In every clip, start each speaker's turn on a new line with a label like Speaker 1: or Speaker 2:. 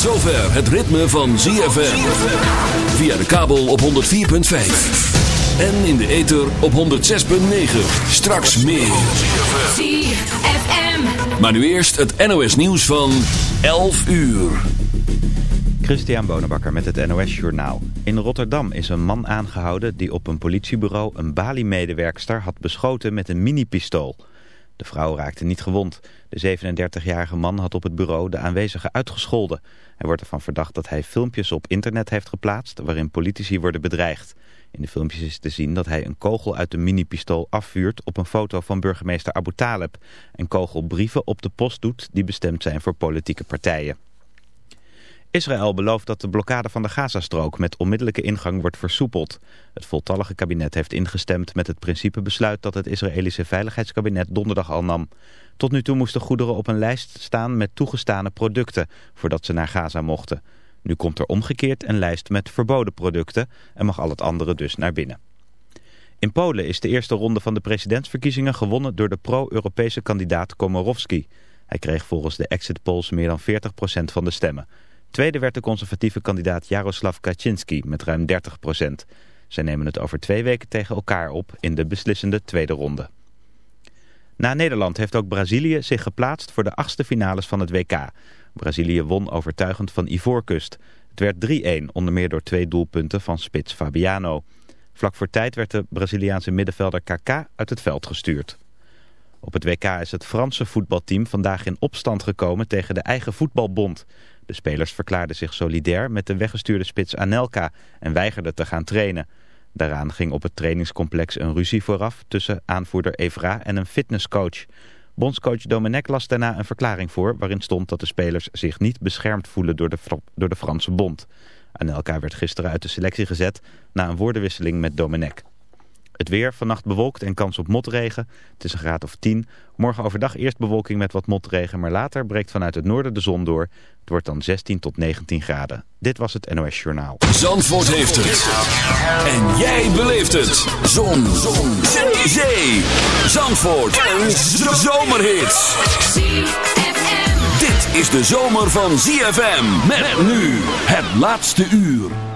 Speaker 1: zover het ritme van ZFM. Via de kabel op 104.5. En in de ether op 106.9. Straks meer.
Speaker 2: ZFM.
Speaker 1: Maar nu eerst het NOS nieuws van 11 uur.
Speaker 3: Christian Bonenbakker met het NOS Journaal. In Rotterdam is een man aangehouden die op een politiebureau een Bali-medewerkster had beschoten met een mini-pistool. De vrouw raakte niet gewond. De 37-jarige man had op het bureau de aanwezigen uitgescholden. Hij wordt ervan verdacht dat hij filmpjes op internet heeft geplaatst waarin politici worden bedreigd. In de filmpjes is te zien dat hij een kogel uit de mini-pistool afvuurt op een foto van burgemeester Abu Taleb. En kogelbrieven op de post doet die bestemd zijn voor politieke partijen. Israël belooft dat de blokkade van de Gazastrook met onmiddellijke ingang wordt versoepeld. Het voltallige kabinet heeft ingestemd met het principebesluit dat het Israëlische Veiligheidskabinet donderdag al nam. Tot nu toe moesten goederen op een lijst staan met toegestane producten voordat ze naar Gaza mochten. Nu komt er omgekeerd een lijst met verboden producten en mag al het andere dus naar binnen. In Polen is de eerste ronde van de presidentsverkiezingen gewonnen door de pro-Europese kandidaat Komorowski. Hij kreeg volgens de exit polls meer dan 40% van de stemmen. Tweede werd de conservatieve kandidaat Jaroslav Kaczynski met ruim 30 procent. Zij nemen het over twee weken tegen elkaar op in de beslissende tweede ronde. Na Nederland heeft ook Brazilië zich geplaatst voor de achtste finales van het WK. Brazilië won overtuigend van Ivoorkust. Het werd 3-1, onder meer door twee doelpunten van spits Fabiano. Vlak voor tijd werd de Braziliaanse middenvelder Kaká uit het veld gestuurd. Op het WK is het Franse voetbalteam vandaag in opstand gekomen tegen de eigen voetbalbond. De spelers verklaarden zich solidair met de weggestuurde spits Anelka en weigerden te gaan trainen. Daaraan ging op het trainingscomplex een ruzie vooraf tussen aanvoerder Evra en een fitnesscoach. Bondscoach Domenech las daarna een verklaring voor waarin stond dat de spelers zich niet beschermd voelen door de, door de Franse bond. Anelka werd gisteren uit de selectie gezet na een woordenwisseling met Domenech. Het weer, vannacht bewolkt en kans op motregen. Het is een graad of 10. Morgen overdag eerst bewolking met wat motregen, maar later breekt vanuit het noorden de zon door. Het wordt dan 16 tot 19 graden. Dit was het NOS Journaal.
Speaker 1: Zandvoort heeft het. En jij beleeft het. Zon. zon. Zee. Zandvoort. Een zomerhit. Dit is de zomer van ZFM. Met nu het laatste uur.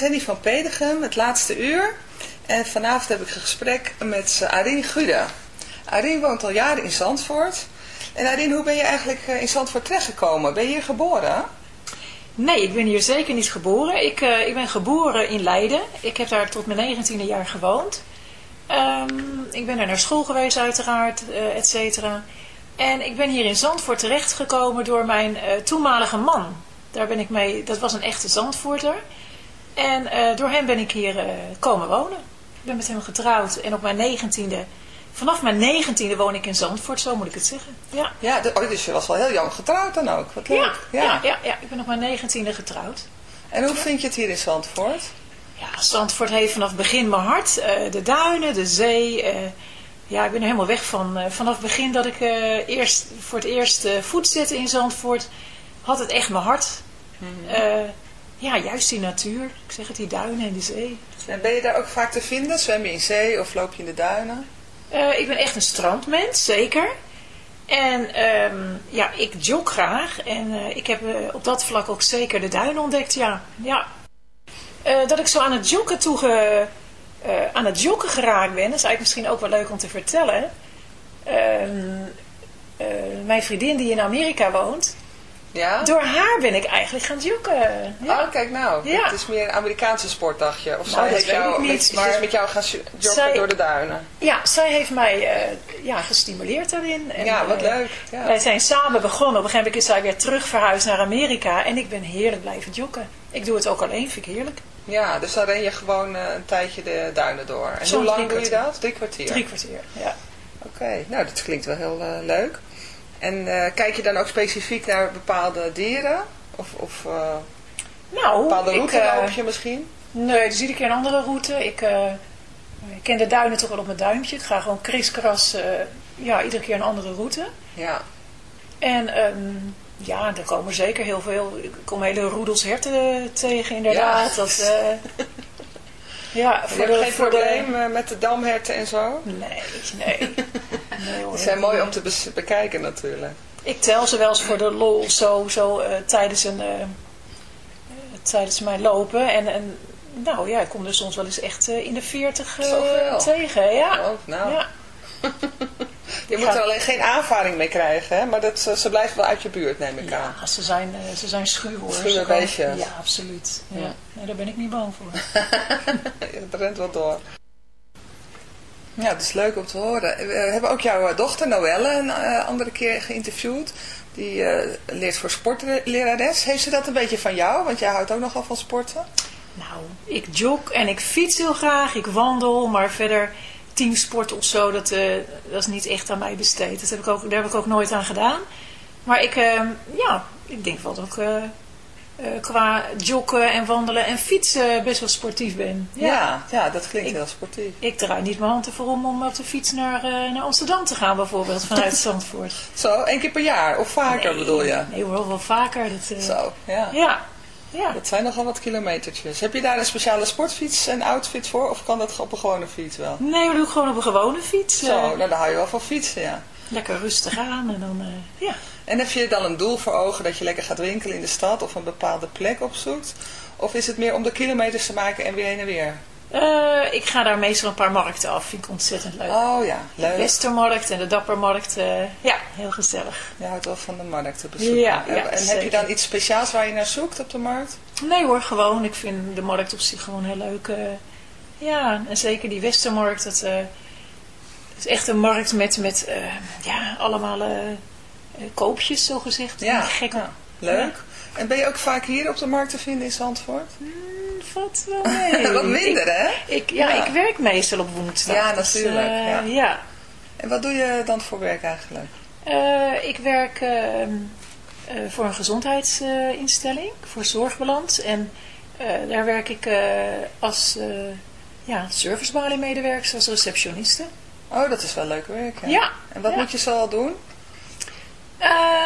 Speaker 4: Henny van Pedegem, het laatste uur. En vanavond heb ik een gesprek met Arien Gude. Arien woont al jaren in Zandvoort. En Arien, hoe ben je eigenlijk eh, in Zandvoort terechtgekomen? Ben je hier geboren?
Speaker 5: Nee, ik ben hier zeker niet geboren. Ik, eh, ik ben geboren in Leiden. Ik heb daar tot mijn negentiende jaar gewoond. Ehm, ik ben er naar school geweest uiteraard, eh et cetera. En ik ben hier in Zandvoort terechtgekomen door mijn eh, toenmalige man. Daar ben ik mee, dat was een echte Zandvoorter. En eh, door hem ben ik hier eh, komen wonen. Ik ben met hem getrouwd en op mijn negentiende, vanaf mijn negentiende woon ik in Zandvoort, zo moet ik het zeggen. Ja.
Speaker 4: Ja, de, oh, dus je was wel heel jong getrouwd dan ook. Wat leuk.
Speaker 5: Ja, ja. Ja, ja, ik ben op mijn negentiende getrouwd.
Speaker 4: En hoe vind je het hier in Zandvoort?
Speaker 5: Ja, Zandvoort heeft vanaf begin mijn hart. eh, de duinen, de zee. ja, ik ben er helemaal weg van. Vanaf het begin dat ik eerst, voor het eerst voet zette in Zandvoort, had het echt mijn hart. Eh, ja, juist die natuur. Ik zeg het, die duinen en die zee.
Speaker 4: En ben je daar ook vaak te vinden? Zwem je in zee of loop je in de duinen?
Speaker 5: Eh, ik ben echt een strandmens, zeker. En ehm, ja, ik jog graag. En eh, ik heb eh, op dat vlak ook zeker de duinen ontdekt, ja. ja. Dat ik zo aan het joggen eh, aan het joggen geraakt ben, dat is eigenlijk misschien ook wel leuk om te vertellen. Ehm, eh, mijn vriendin die in Amerika woont,
Speaker 4: Ja?
Speaker 5: door haar ben ik eigenlijk gaan joggen. Ja.
Speaker 4: Oh, kijk nou.
Speaker 5: Ja.
Speaker 4: Het is meer een Amerikaanse sport, dacht je. Of
Speaker 5: Nou,
Speaker 4: zij heeft jou
Speaker 5: niet,
Speaker 4: met,
Speaker 5: maar-
Speaker 4: is met jou gaan joggen
Speaker 5: Zij-
Speaker 4: door de duinen.
Speaker 5: Ja, zij heeft mij eh, ja, gestimuleerd daarin. En,
Speaker 4: ja, wat
Speaker 5: eh,
Speaker 4: leuk. Ja.
Speaker 5: Wij zijn samen begonnen. Op een gegeven moment is zij weer terug verhuisd naar Amerika. En ik ben heerlijk blijven joggen. Ik doe het ook alleen, vind ik heerlijk.
Speaker 4: ja, dus dan ren je gewoon eh, een tijdje de duinen door. En hoe lang doe je dat? Drie kwartier.
Speaker 5: Drie kwartier, ja.
Speaker 4: Oké, nou dat klinkt wel heel leuk. En eh, kijk je dan ook specifiek naar bepaalde dieren? Of, of eh,
Speaker 5: Nou,
Speaker 4: bepaalde route
Speaker 5: eh,
Speaker 4: loop je misschien?
Speaker 5: Nee, dus iedere keer een andere route. Ik, ik ken de duinen toch wel op mijn duimpje. Ik ga gewoon kriskras, ja, iedere keer een andere route.
Speaker 4: Ja.
Speaker 5: En ehm, ja, er komen zeker heel veel. Ik kom hele roedels herten tegen, inderdaad.
Speaker 4: Ja.
Speaker 5: Dat, ja,
Speaker 4: Je hebt geen
Speaker 5: voor
Speaker 4: probleem eh, met de damherten en zo?
Speaker 5: Nee, nee. nee hoor.
Speaker 4: Die zijn mooi om te bekijken natuurlijk.
Speaker 5: Ik tel ze wel eens voor de lol zo, zo eh, tijdens, een, eh, tijdens mijn lopen. En, en nou ja, ik kom er soms wel eens echt in de 40 eh,
Speaker 4: Zoveel?
Speaker 5: tegen. Ja.
Speaker 4: Oh, nou.
Speaker 5: ja.
Speaker 4: Je moet er alleen geen aanvaring mee krijgen, hè? maar dat, ze, ze blijft wel uit je buurt, neem ik aan.
Speaker 5: Ja, ze zijn, eh, ze zijn schuw hoor.
Speaker 4: Schuwe beestjes.
Speaker 5: Ja, absoluut. Ja.
Speaker 4: Ja.
Speaker 5: Nee, daar ben ik niet bang voor.
Speaker 4: Het rent wel door. Ja, dat is leuk om te horen. We hebben ook jouw dochter Noelle een eh, andere keer geïnterviewd. Die eh, leert voor sportlerares. Heeft ze dat een beetje van jou? Want jij houdt ook nogal van sporten.
Speaker 5: Nou, ik jog en ik fiets heel graag, ik wandel, maar verder teamsport of zo, dat, eh, dat is niet echt aan mij besteed. Dat heb ik ook, daar heb ik ook nooit aan gedaan. Maar ik, eh, ja, ik denk wel dat ik eh, eh, qua joggen en wandelen en fietsen best wel sportief ben. Ja.
Speaker 4: Ja, ja dat klinkt
Speaker 5: Ik-
Speaker 4: heel sportief.
Speaker 5: Ik draai niet mijn hand ervoor om om op de fiets naar, naar Amsterdam te gaan bijvoorbeeld, vanuit Zandvoort.
Speaker 4: Zo, één keer per jaar of vaker
Speaker 5: Nee,
Speaker 4: bedoel je?
Speaker 5: Nee hoor, wel vaker. Dat,
Speaker 4: Zo, ja.
Speaker 5: Ja, ja.
Speaker 4: Dat zijn nogal wat kilometertjes. Heb je daar een speciale sportfiets en outfit voor? Of kan dat op een gewone fiets wel?
Speaker 5: Nee, we doen gewoon op een gewone fiets.
Speaker 4: Zo,
Speaker 5: eh,
Speaker 4: nou dan hou je wel van fietsen, ja.
Speaker 5: Lekker rustig aan en dan, eh, ja.
Speaker 4: En heb je dan een doel voor ogen dat je lekker gaat winkelen in de stad of een bepaalde plek opzoekt? Of is het meer om de kilometers te maken en weer heen en weer?
Speaker 5: Eh, ik ga daar meestal een paar markten af. Vind ik ontzettend leuk.
Speaker 4: Oh ja,
Speaker 5: de
Speaker 4: leuk.
Speaker 5: Westermarkt en de Dappermarkt. ja, heel gezellig.
Speaker 4: Je houdt wel van de markt te bezoeken.
Speaker 5: Ja,
Speaker 4: en
Speaker 5: ja,
Speaker 4: en heb je dan iets speciaals waar je naar zoekt op de markt?
Speaker 5: Nee hoor, gewoon. Ik vind de markt op zich gewoon heel leuk. ja, en zeker die Westermarkt. Dat eh, is echt een markt met, met eh, ja, allemaal koopjes, zo gezegd.
Speaker 4: Ja,
Speaker 5: Gek.
Speaker 4: ja, leuk. En ben je ook vaak hier op de markt te vinden in Zandvoort?
Speaker 5: Valt wel mee.
Speaker 4: Wat minder,
Speaker 5: ik,
Speaker 4: hè?
Speaker 5: Ik, ja,
Speaker 4: Ja.
Speaker 5: ik werk meestal op woensdag.
Speaker 4: Ja,
Speaker 5: dus,
Speaker 4: natuurlijk,
Speaker 5: eh,
Speaker 4: ja.
Speaker 5: ja.
Speaker 4: En wat doe je dan voor werk eigenlijk?
Speaker 5: Eh, ik werk ehm, eh, voor een gezondheidsinstelling, voor Zorgbalans. En eh, daar werk ik eh, als ja, servicebaliemedewerker, als receptioniste.
Speaker 4: Oh, dat is wel leuk werk, hè?
Speaker 5: Ja.
Speaker 4: En wat
Speaker 5: ja.
Speaker 4: moet je zo al doen?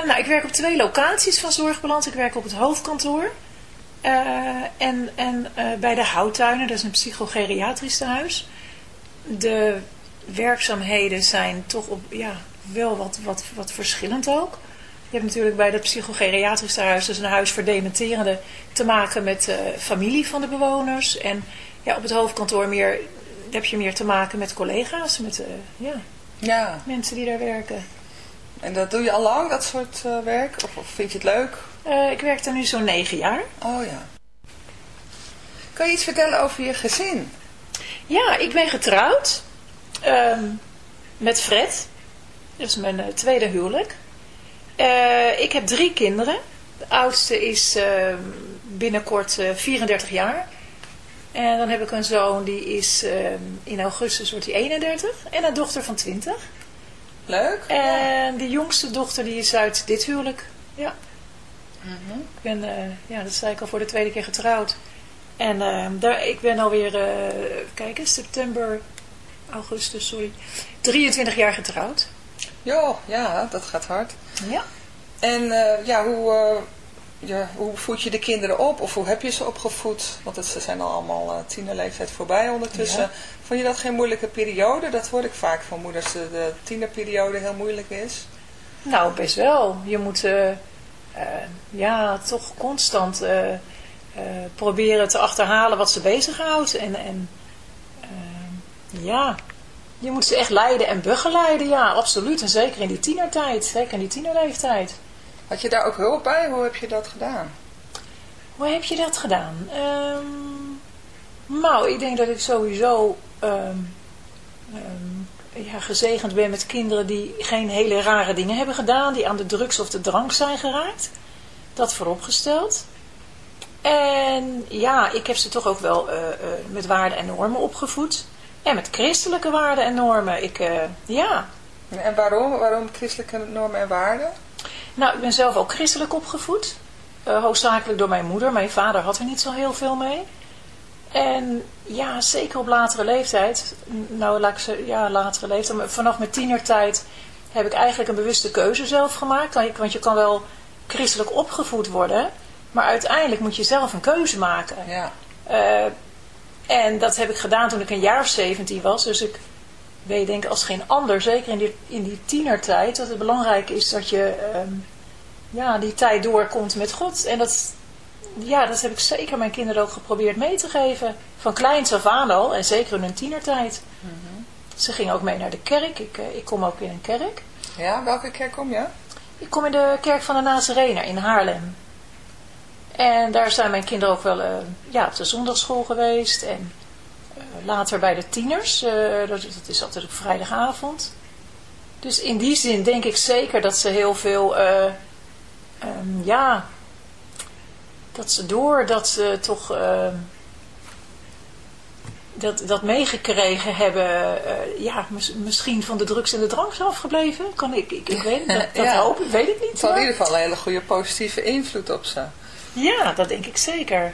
Speaker 5: Nou, ik werk op twee locaties van Zorgbalans. Ik werk op het hoofdkantoor. Uh, en en uh, bij de Houttuinen, dat is een psychogeriatrisch tehuis. De werkzaamheden zijn toch op, ja, wel wat, wat, wat verschillend ook. Je hebt natuurlijk bij dat psychogeriatrisch tehuis, dus een huis voor dementerende, te maken met de familie van de bewoners. En ja, op het hoofdkantoor meer, heb je meer te maken met collega's, met ja,
Speaker 4: ja.
Speaker 5: mensen die daar werken.
Speaker 4: En dat doe je al lang, dat soort eh, werk? Of, of vind je het leuk?
Speaker 5: Eh, ik werk er nu zo'n negen jaar.
Speaker 4: Oh ja. Kan je iets vertellen over je gezin?
Speaker 5: Ja, ik ben getrouwd ehm, met Fred. Dat is mijn eh, tweede huwelijk. Eh, ik heb drie kinderen. De oudste is ehm, binnenkort eh, 34 jaar. En dan heb ik een zoon die is ehm, in augustus wordt hij 31. En een dochter van 20.
Speaker 4: Leuk?
Speaker 5: En de jongste dochter die is uit dit huwelijk. Ja.
Speaker 4: Mhm.
Speaker 5: Ik ben, eh, ja, dat zei ik al voor de tweede keer getrouwd. En eh, daar, ik ben alweer, eh kijk eens, september, augustus, sorry, 23 jaar getrouwd.
Speaker 4: Jo, ja, dat gaat hard.
Speaker 5: Ja.
Speaker 4: En eh, ja, hoe, ja, hoe voed je de kinderen op? Of hoe heb je ze opgevoed? Want het, ze zijn al allemaal uh, tienerleeftijd voorbij ondertussen.
Speaker 5: Ja.
Speaker 4: Vond je dat geen moeilijke periode? Dat hoor ik vaak van moeders, de tienerperiode heel moeilijk is.
Speaker 5: Nou, best wel. Je moet ja, toch constant eh, eh, proberen te achterhalen wat ze bezighoudt. En, en eh, ja, je moet ze echt leiden en begeleiden. Ja, absoluut. En zeker in die tienertijd. Zeker in die tienerleeftijd.
Speaker 4: Had je daar ook hulp bij? Hoe heb je dat gedaan?
Speaker 5: Hoe heb je dat gedaan? Ehm, nou, ik denk dat ik sowieso ehm, ehm, ja, gezegend ben met kinderen die geen hele rare dingen hebben gedaan, die aan de drugs of de drank zijn geraakt. Dat vooropgesteld. En ja, ik heb ze toch ook wel eh, eh, met waarden en normen opgevoed. En met christelijke waarden en normen. Ik, eh, ja,
Speaker 4: En waarom? Waarom christelijke normen en waarden?
Speaker 5: nou, ik ben zelf ook christelijk opgevoed. Hoofdzakelijk door mijn moeder. Mijn vader had er niet zo heel veel mee. En ja, zeker op latere leeftijd. Nou, laat ik ze, ja, latere leeftijd. maar Vanaf mijn tienertijd heb ik eigenlijk een bewuste keuze zelf gemaakt. Want je- Want je kan wel christelijk opgevoed worden. Maar uiteindelijk moet je zelf een keuze maken.
Speaker 4: Ja.
Speaker 5: Eh, en dat heb ik gedaan toen ik een jaar of 17 was. Dus ik weet denk als geen ander, zeker in die, in die tienertijd, dat het belangrijk is dat je ehm, ja, die tijd doorkomt met God. En dat, ja, dat heb ik zeker mijn kinderen ook geprobeerd mee te geven. Van kleins af aan al, en zeker in hun tienertijd. Ze gingen ook mee naar de kerk. Ik, eh, ik kom ook in een kerk.
Speaker 4: Ja, welke kerk kom je?
Speaker 5: Ik kom in de kerk van de Nazarener in Haarlem. En daar zijn mijn kinderen ook wel eh, ja, op de zondagschool geweest. En eh, later bij de tieners. dat, dat is altijd op vrijdagavond. Dus in die zin denk ik zeker dat ze heel veel... eh, ehm, ja, dat ze door dat ze toch... ehm, dat, dat meegekregen hebben, eh, ja, mis- misschien van de drugs en de drank zijn afgebleven. Kan ik, ik, ik weet dat, dat
Speaker 4: Ja.
Speaker 5: hoop ik, weet ik niet.
Speaker 4: Het had in ieder geval een hele goede positieve invloed op ze.
Speaker 5: Ja, dat denk ik zeker.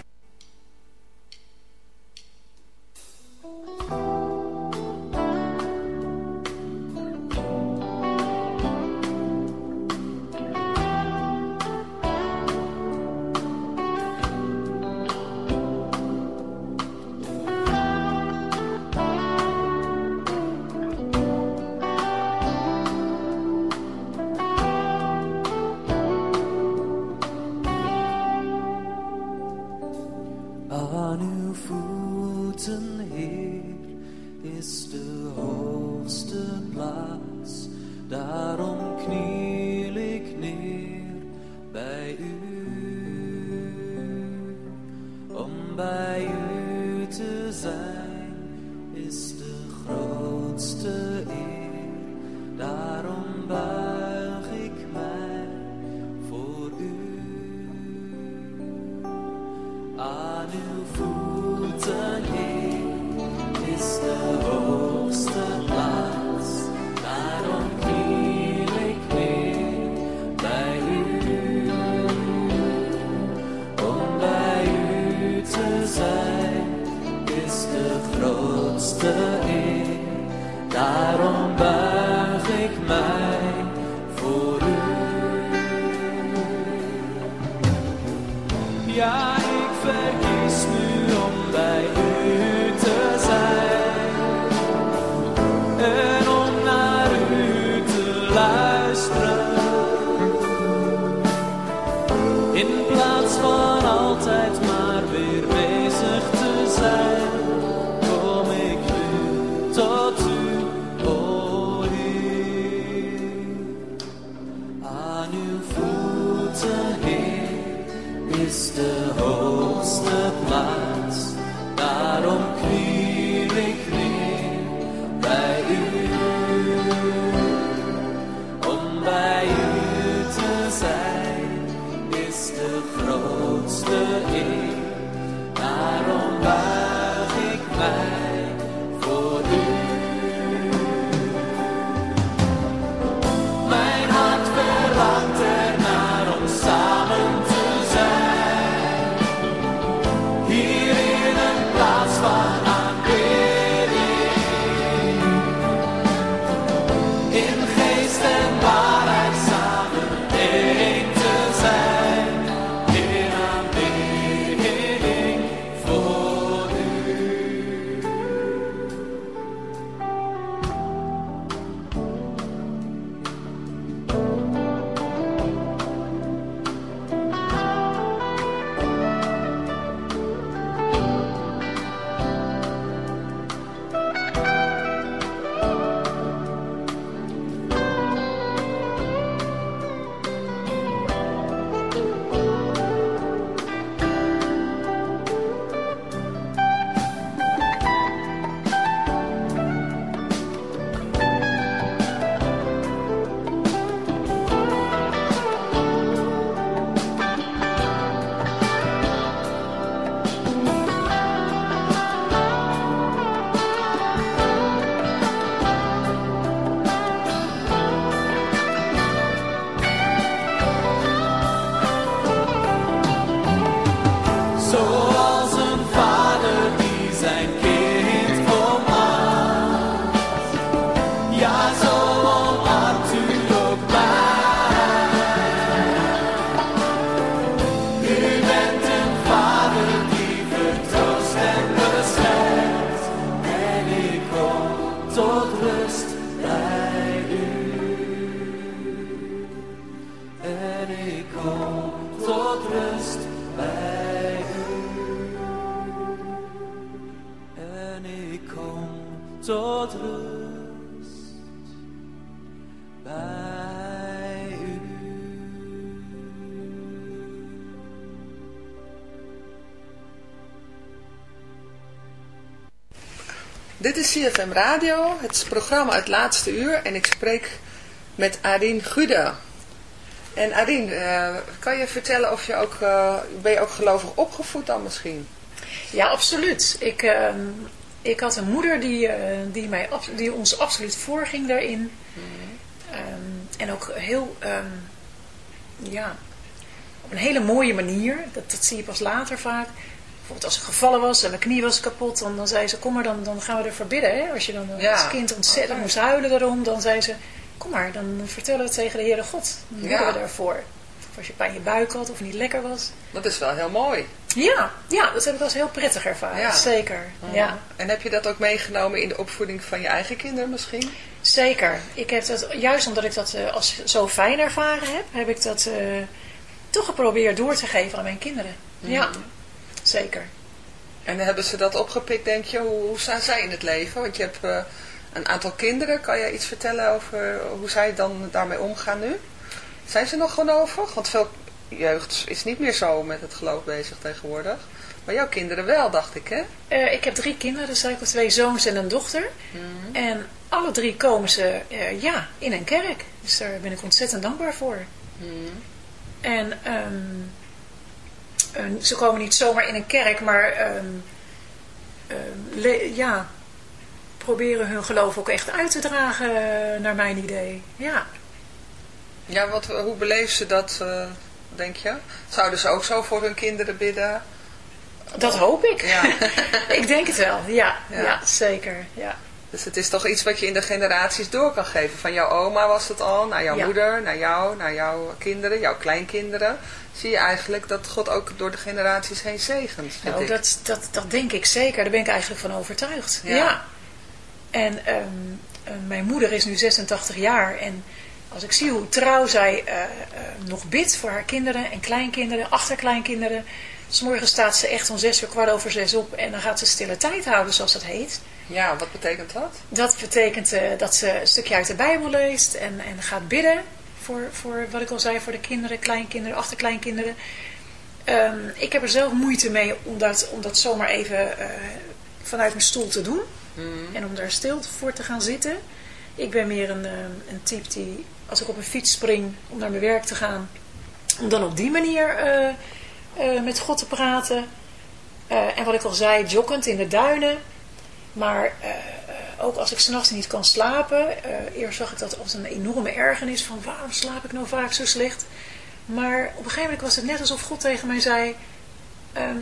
Speaker 6: Hoogste plaats. Daarom kniel
Speaker 7: Ja,
Speaker 4: CFM Radio, het programma Het Laatste Uur en ik spreek met Adien Gude. En Adien, eh, kan je vertellen of je ook, eh, ben je ook gelovig opgevoed dan misschien?
Speaker 5: Ja, absoluut. Ik, ehm, ik had een moeder die, eh, die, mij, die ons absoluut voorging daarin. Ehm, en ook heel, ehm, ja, op een hele mooie manier. Dat, dat zie je pas later vaak. Bijvoorbeeld als ze gevallen was en mijn knie was kapot, dan, dan zei ze, kom maar, dan, dan gaan we ervoor bidden. Hè? Als je dan eh,
Speaker 4: Ja.
Speaker 5: als kind ontzettend
Speaker 4: Oké.
Speaker 5: moest huilen daarom, dan zei ze, kom maar, dan vertellen we het tegen de Heere God. Dan bidden
Speaker 4: Ja.
Speaker 5: we daarvoor. Of als je pijn in je buik had of niet lekker was.
Speaker 4: Dat is wel heel mooi.
Speaker 5: Ja, ja dat heb ik als heel prettig ervaren.
Speaker 4: Ja.
Speaker 5: Zeker. Ja.
Speaker 4: En heb je dat ook meegenomen in de opvoeding van je eigen kinderen misschien?
Speaker 5: Zeker. Ik heb dat, juist omdat ik dat eh, als zo fijn ervaren heb, heb ik dat eh, toch geprobeerd door te geven aan mijn kinderen. Ja, zeker.
Speaker 4: En hebben ze dat opgepikt, denk je? Hoe, hoe staan zij in het leven? Want je hebt eh, een aantal kinderen. Kan je iets vertellen over hoe zij dan daarmee omgaan nu? Zijn ze nog gelovig? Want veel jeugd is niet meer zo met het geloof bezig tegenwoordig. Maar jouw kinderen wel, dacht ik, hè?
Speaker 5: Eh, ik heb drie kinderen, dus heb twee zoons en een dochter. En alle drie komen ze eh, ja, in een kerk. Dus daar ben ik ontzettend dankbaar voor. En ehm, en ze komen niet zomaar in een kerk, maar ehm, ehm, le- ja, proberen hun geloof ook echt uit te dragen, naar mijn idee. Ja.
Speaker 4: Ja, wat, hoe beleven ze dat, eh, denk je? Zouden ze ook zo voor hun kinderen bidden?
Speaker 5: Dat hoop ik.
Speaker 4: Ja.
Speaker 5: ik denk het wel, ja,
Speaker 4: Ja.
Speaker 5: ja. zeker. Ja.
Speaker 4: Dus het is toch iets wat je in de generaties door kan geven. Van jouw oma was het al, naar jouw
Speaker 5: Ja.
Speaker 4: moeder, naar jou, naar jouw kinderen, jouw kleinkinderen. Zie je eigenlijk dat God ook door de generaties heen zegent,
Speaker 5: Nou, dat, dat, dat denk ik zeker. Daar ben ik eigenlijk van overtuigd.
Speaker 4: Ja.
Speaker 5: Ja. En ehm, eh, mijn moeder is nu 86 jaar. En als ik zie hoe trouw zij eh, eh, nog bidt voor haar kinderen en kleinkinderen, achterkleinkinderen. S morgens staat ze echt om zes uur kwart over zes op en dan gaat ze stille tijd houden, zoals dat heet.
Speaker 4: Ja, wat betekent dat?
Speaker 5: Dat betekent eh, dat ze een stukje uit de Bijbel leest en, en gaat bidden voor, voor, wat ik al zei, voor de kinderen, kleinkinderen, achterkleinkinderen. Ehm, ik heb er zelf moeite mee om dat, om dat zomaar even eh, vanuit mijn stoel te doen. En om daar stil voor te gaan zitten. Ik ben meer een, ehm, een type die, als ik op een fiets spring om naar mijn werk te gaan, om dan op die manier eh, met God te praten. En wat ik al zei, joggend in de duinen. Maar eh, ook als ik s'nachts niet kan slapen. eh, eerst zag ik dat als een enorme ergernis van waarom slaap ik nou vaak zo slecht. Maar op een gegeven moment was het net alsof God tegen mij zei... ehm,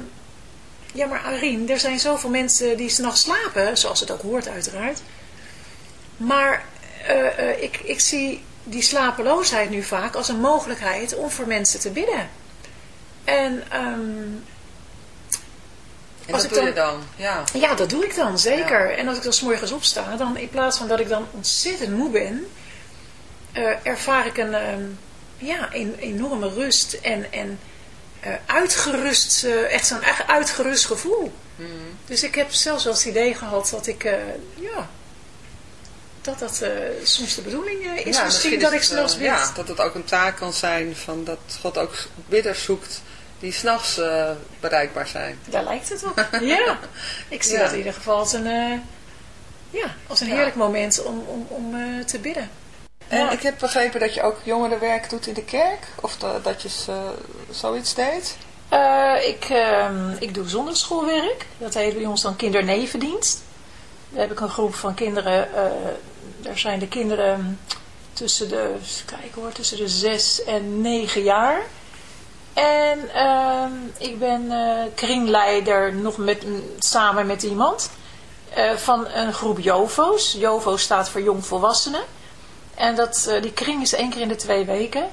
Speaker 5: ja, maar Arien, er zijn zoveel mensen die s'nachts slapen, zoals het ook hoort uiteraard. Maar eh, ik, ik zie die slapeloosheid nu vaak als een mogelijkheid om voor mensen te bidden. En ehm,
Speaker 4: En
Speaker 5: Als
Speaker 4: dat
Speaker 5: ik
Speaker 4: doe je
Speaker 5: dan-
Speaker 4: dan? Ja.
Speaker 5: ja, dat doe ik dan, zeker. En als ik dan 's morgens opsta, dan in plaats van dat ik dan ontzettend moe ben, eh, ervaar ik een, ehm, ja, een enorme rust en, en eh, uitgerust, eh, echt zo'n echt uitgerust gevoel. Dus ik heb zelfs wel het idee gehad dat ik, ja, dat dat soms de bedoeling is.
Speaker 4: Ja,
Speaker 5: misschien dat ik s'nachts bid.
Speaker 4: Ja, dat het ook een taak kan zijn van dat God ook bidders zoekt die s'nachts eh bereikbaar zijn.
Speaker 5: Daar lijkt het op. Ja, ik zie
Speaker 4: Ja.
Speaker 5: dat in ieder geval als een, eh, ja, als een
Speaker 4: Ja.
Speaker 5: heerlijk moment om, om, om eh, te bidden.
Speaker 4: En
Speaker 5: Ja.
Speaker 4: ik heb begrepen dat je ook jongerenwerk doet in de kerk. Of da- dat je zoiets deed.
Speaker 5: Ik, ehm, ik doe zondagschoolwerk. Dat heet bij ons dan kindernevendienst. Daar heb ik een groep van kinderen. daar zijn de kinderen tussen de, kijken hoor, tussen de zes en negen jaar. En ehm, ik ben eh, kringleider nog met, samen met iemand eh, van een groep JOVO's. JOVO staat voor jongvolwassenen. En dat, eh, die kring is één keer in de twee weken.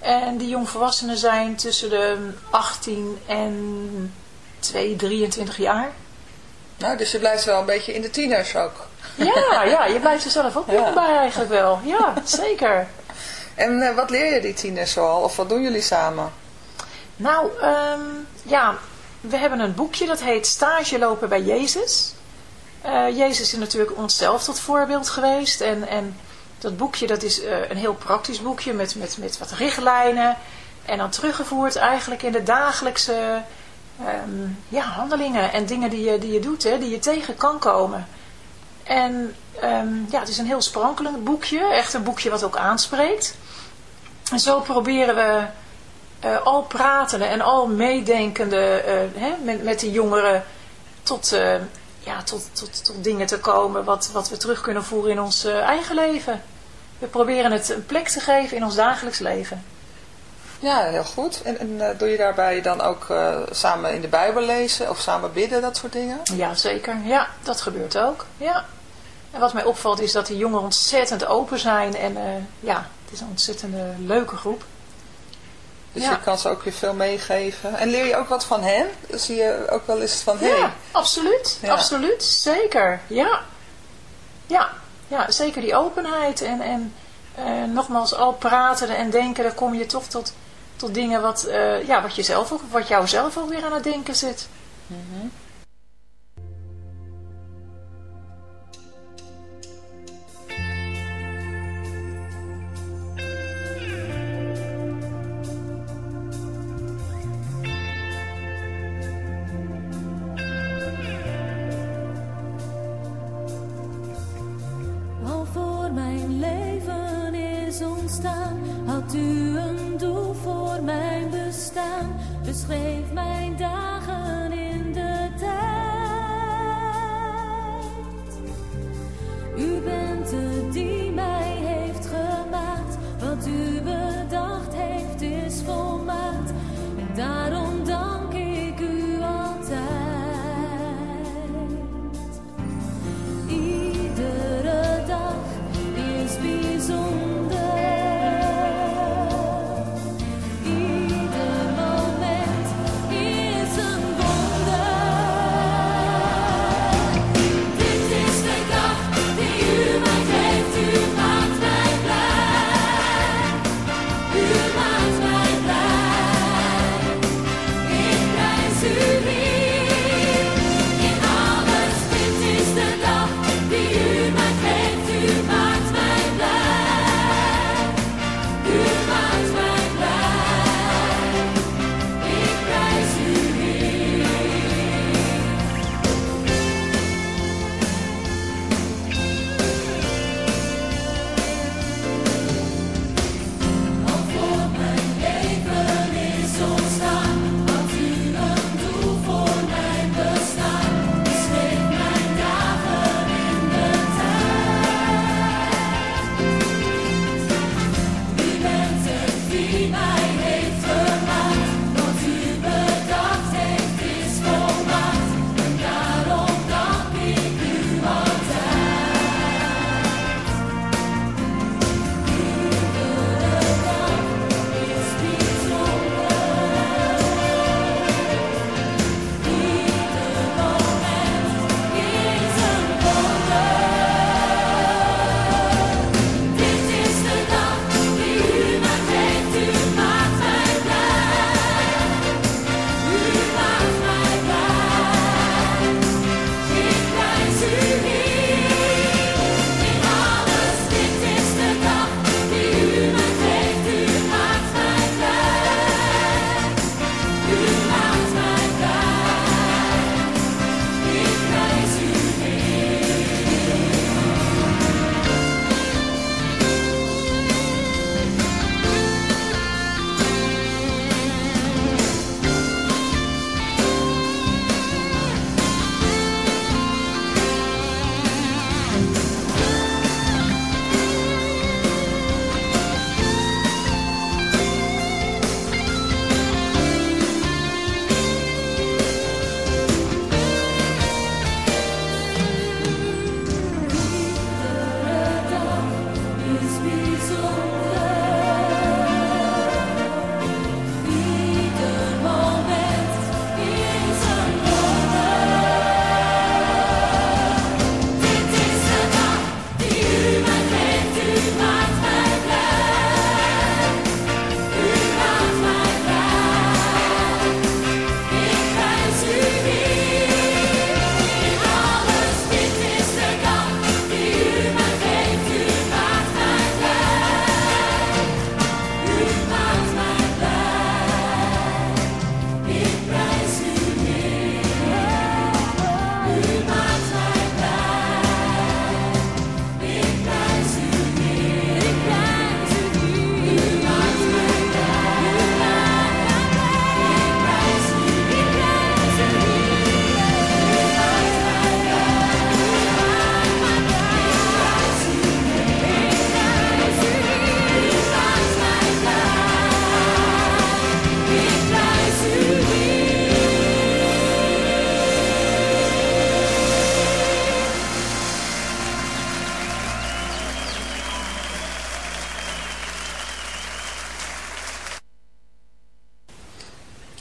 Speaker 5: En die jongvolwassenen zijn tussen de 18 en 2, 23 jaar.
Speaker 4: Nou, dus je blijft wel een beetje in de tieners ook.
Speaker 5: Ja, ja, je blijft er zelf ook
Speaker 4: Ja.
Speaker 5: bij eigenlijk wel. Ja, zeker.
Speaker 4: En wat leer je die tieners zoal? Of wat doen jullie samen?
Speaker 5: Nou, ehm, ja, we hebben een boekje dat heet Stage lopen bij Jezus. Eh, Jezus is natuurlijk onszelf tot voorbeeld geweest. En, en dat boekje dat is eh, een heel praktisch boekje met, met, met wat richtlijnen. En dan teruggevoerd eigenlijk in de dagelijkse ehm, ja, handelingen en dingen die je, die je doet, hè, die je tegen kan komen. En ehm, ja, het is een heel sprankelend boekje. Echt een boekje wat ook aanspreekt. En zo proberen we eh, al pratende en al meedenkende eh, hè, met, met de jongeren tot, eh, ja, tot, tot, tot dingen te komen wat, wat we terug kunnen voeren in ons eigen leven. We proberen het een plek te geven in ons dagelijks leven.
Speaker 4: Ja, heel goed. En, en doe je daarbij dan ook samen in de Bijbel lezen of samen bidden, dat soort dingen?
Speaker 5: Ja, zeker. Ja, dat gebeurt ook. Ja. En wat mij opvalt is dat die jongeren ontzettend open zijn. En ja, het is een ontzettende leuke groep.
Speaker 4: Dus
Speaker 5: Ja.
Speaker 4: je kan ze ook weer veel meegeven. En leer je ook wat van hen? Zie je ook wel eens van, hé,
Speaker 5: Ja, absoluut.
Speaker 4: Ja.
Speaker 5: Absoluut. Zeker. Ja. Ja. Ja, zeker die openheid. En, en eh, nogmaals, al praten en denken, dan kom je toch tot, tot dingen wat, eh, ja, wat, je zelf ook, wat jou zelf ook weer aan het denken zit.
Speaker 8: Al is ontstaan, had u een doel voor mijn bestaan. Beschreef mijn dagen in de tijd. U bent het die mij heeft gemaakt. Wat u bedacht heeft is volmaakt. En daarom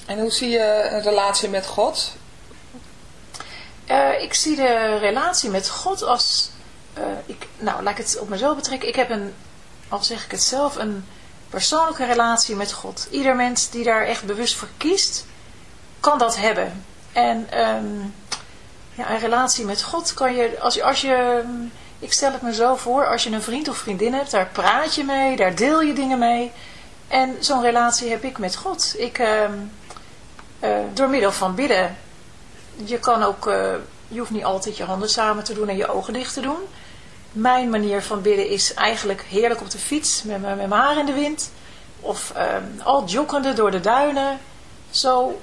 Speaker 4: En hoe zie je een relatie met God?
Speaker 5: Eh, ik zie de relatie met God als, eh, ik, nou laat ik het op mezelf betrekken. Ik heb een, al zeg ik het zelf, een persoonlijke relatie met God. Ieder mens die daar echt bewust voor kiest, kan dat hebben. En ehm, ja, een relatie met God kan je, als je, als je, ik stel het me zo voor, als je een vriend of vriendin hebt, daar praat je mee, daar deel je dingen mee. En zo'n relatie heb ik met God. Ik, ehm, eh, door middel van bidden je kan ook, eh, je hoeft niet altijd je handen samen te doen en je ogen dicht te doen. Mijn manier van bidden is eigenlijk heerlijk op de fiets met, mijn- met mijn haar in de wind. Of ehm, al joggende door de duinen. Zo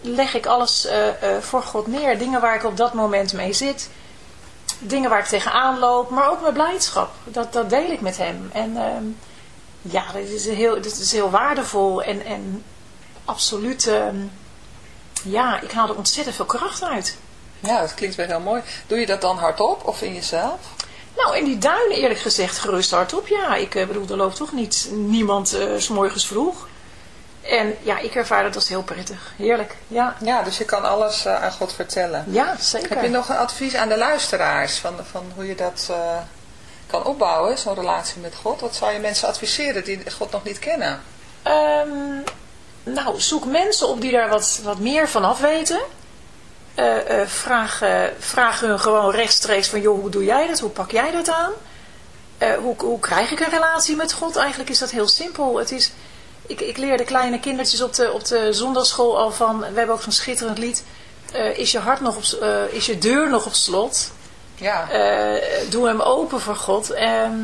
Speaker 5: leg ik alles eh, voor God neer. Dingen waar ik op dat moment mee zit. Dingen waar ik tegenaan loop. Maar ook mijn blijdschap. Dat, dat deel ik met hem. En ehm, ja, dit is heel, dit is heel waardevol. En, en absoluut... ehm, ja, ik haal er ontzettend veel kracht uit.
Speaker 4: Ja, dat klinkt wel heel mooi. Doe je dat dan hardop of in jezelf?
Speaker 5: Nou, in die duinen eerlijk gezegd gerust hardop. Ja, ik eh, bedoel, er loopt toch niet niemand eh, s s'morgens vroeg. En ja, ik ervaar dat als heel prettig. Heerlijk. Ja,
Speaker 4: Ja, dus je kan alles eh, aan God vertellen.
Speaker 5: ja zeker.
Speaker 4: Heb je nog een advies aan de luisteraars van, van hoe je dat kan opbouwen, zo'n relatie met God? Wat zou je mensen adviseren die God nog niet kennen?
Speaker 5: Ehm, nou, zoek mensen op die daar wat, wat meer van af weten. Eh, vraag, eh, vraag hun gewoon rechtstreeks van, joh, hoe doe jij dat? Hoe pak jij dat aan? Hoe, hoe krijg ik een relatie met God? Eigenlijk is dat heel simpel. Het is, ik, ik leer de kleine kindertjes op de, op de zondagschool al van, we hebben ook zo'n schitterend lied, is je hart nog op, is je deur nog op slot?
Speaker 4: Ja,
Speaker 5: doe hem open voor God. Ehm,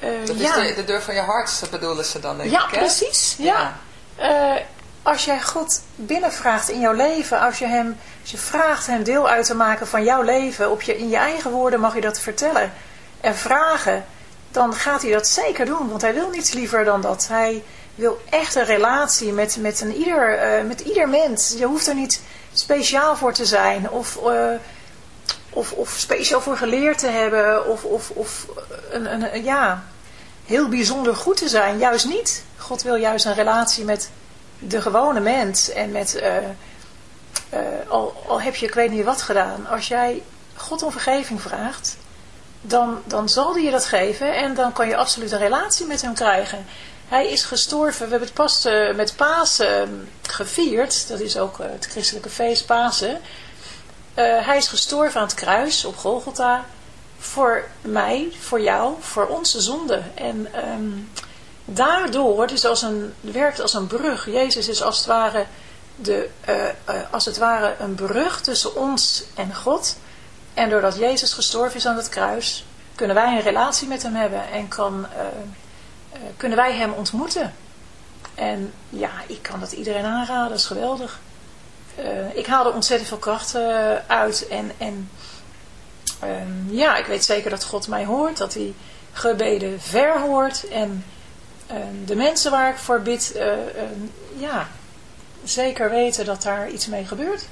Speaker 5: eh,
Speaker 4: dat is
Speaker 5: ja.
Speaker 4: de, de deur van je hart, bedoelen ze dan, denk
Speaker 5: Ja,
Speaker 4: ik, hè?
Speaker 5: precies. Ja. Eh, als jij God binnenvraagt in jouw leven, als je, hem, als je vraagt hem deel uit te maken van jouw leven, op je, in je eigen woorden mag je dat vertellen en vragen, dan gaat hij dat zeker doen. Want hij wil niets liever dan dat. Hij wil echt een relatie met, met, een ieder, eh, met ieder mens. Je hoeft er niet speciaal voor te zijn of, eh, of, of speciaal voor geleerd te hebben of, of, of een, een, een- ja, heel bijzonder goed te zijn. Juist niet. God wil juist een relatie met de gewone mens. En met, eh, eh, al, al heb je ik weet niet wat gedaan. Als jij God om vergeving vraagt, dan, dan zal hij je dat geven. En dan kan je absoluut een relatie met hem krijgen. Hij is gestorven. We hebben het pas eh, met Pasen eh, gevierd. Dat is ook het christelijke feest Pasen. Hij is gestorven aan het kruis op Golgotha voor mij, voor jou, voor onze zonde. En ehm, daardoor, dus als een, werkt als een brug. Jezus is als het ware, de, eh, eh, als het ware een brug tussen ons en God. En doordat Jezus gestorven is aan het kruis, kunnen wij een relatie met hem hebben en kan, eh, kunnen wij hem ontmoeten. En ja, ik kan dat iedereen aanraden, dat is geweldig. Ik haal er ontzettend veel kracht uit en, en Ehm, ja, ik weet zeker dat God mij hoort, dat hij gebeden verhoort. En ehm, de mensen waar ik voor bid, eh, ehm, ja, zeker weten dat daar iets mee gebeurt.